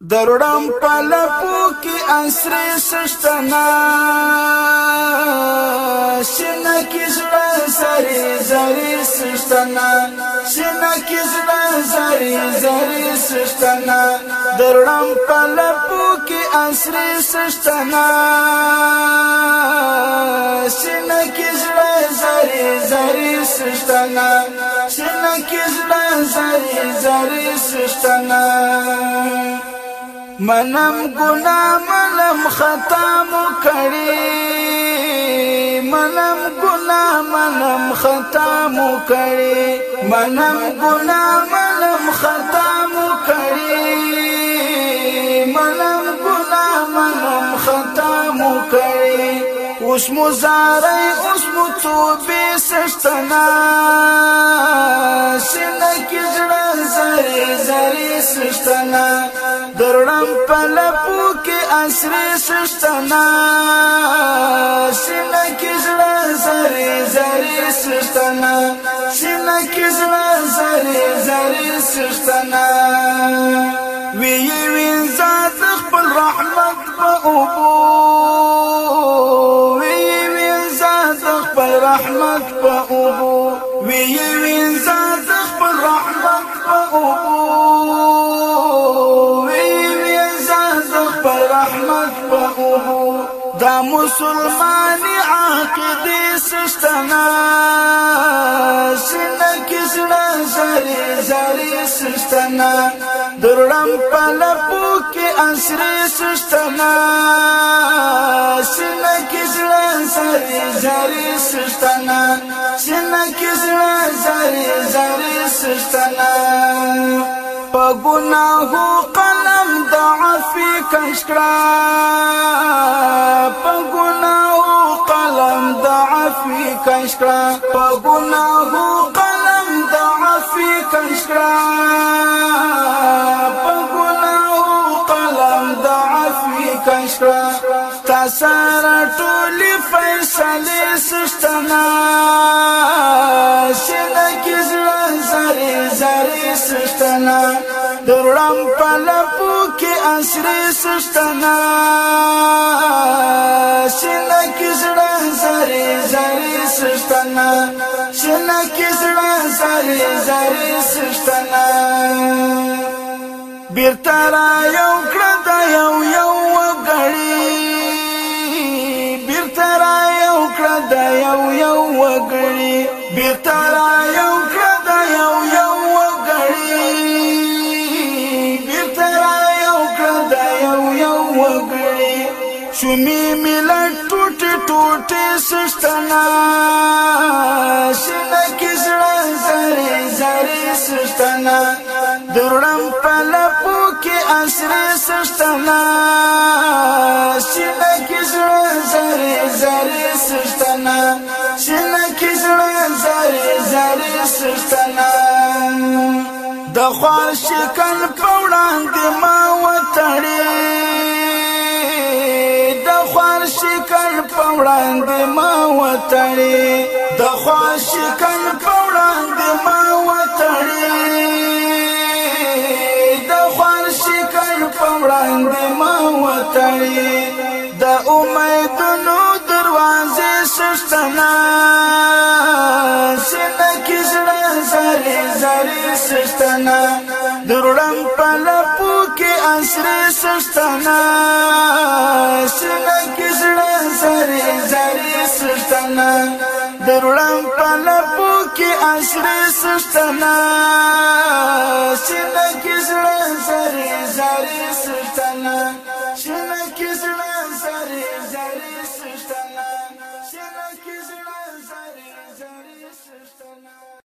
درړم پلپو کې اسرې سشتنا شنه کې زړه ساري زاري سشتنا شنه کې زړه ساري زاري سشتنا درړم پلپو کې اسرې سشتنا شنه کې زړه ساري زاري سشتنا شنه کې زړه ساري زاري سشتنا منم گناه منم خطا مو کړی منم گناه منم خطا مو کړی منم گناه منم خطا مو کړی منم گناه منم خطا مو کړی اوس مو زارای اوس مو توبې سشتنا سینه کې ځړ زری سشتنا درړم پلپو کی اسری سشتنا سینا کی زړه زری زری سشتنا سینا کی زړه زری زری سشتنا وی وی زاد خپل رحمت په اوبو رحمت په اوبو وی وینځه خپل رحمت په اوبو وی وینځه خپل رحمت په اوبو دا مسلمانی عقیدې سستنا سینه کې سړه زری زری سستنا درړم په لپو کې اسره سستنا زری زری سشتنا سینا کسنا زری زری سشتنا پا گناہو قلم دعفی کنشکرا پا گناہو قلم دعفی کنشکرا پا گناہو قلم دعفی کنشکرا پا گناہو قلم دعفی کنشکرا ټولې فیصلې سستنا سینه کې ځان زری زری سستنا درړم په لپو کې اسرې سستنا سینه کې ځان زری زری سستنا سینه کې ځان زری زری سستنا بیرته را یو کړ بیرته را یو کړه د یو یو وګړي بیرته را یو کړه د یو یو وګړي شومې ملت ټوټې ټوټې سښتنا شنه کې زړه زری زری سښتنا درړم په لپو کې اسره سښتنا شنه کې لري سلطنه د خواشکن په وړاندې ما وتړي د خواشکن په وړاندې ما وتړي د خواشکن په وړاندې ما وتړي د خواشکن په وړاندې ما وتړي د امیدونو دروازې سستنه زری زری سشتنا درړم په لپو کې اسره سشتنا سینه کې زړه زری زری سشتنا درړم په لپو کې اسره سشتنا سینه کې زړه زری زری سشتنا سینه کې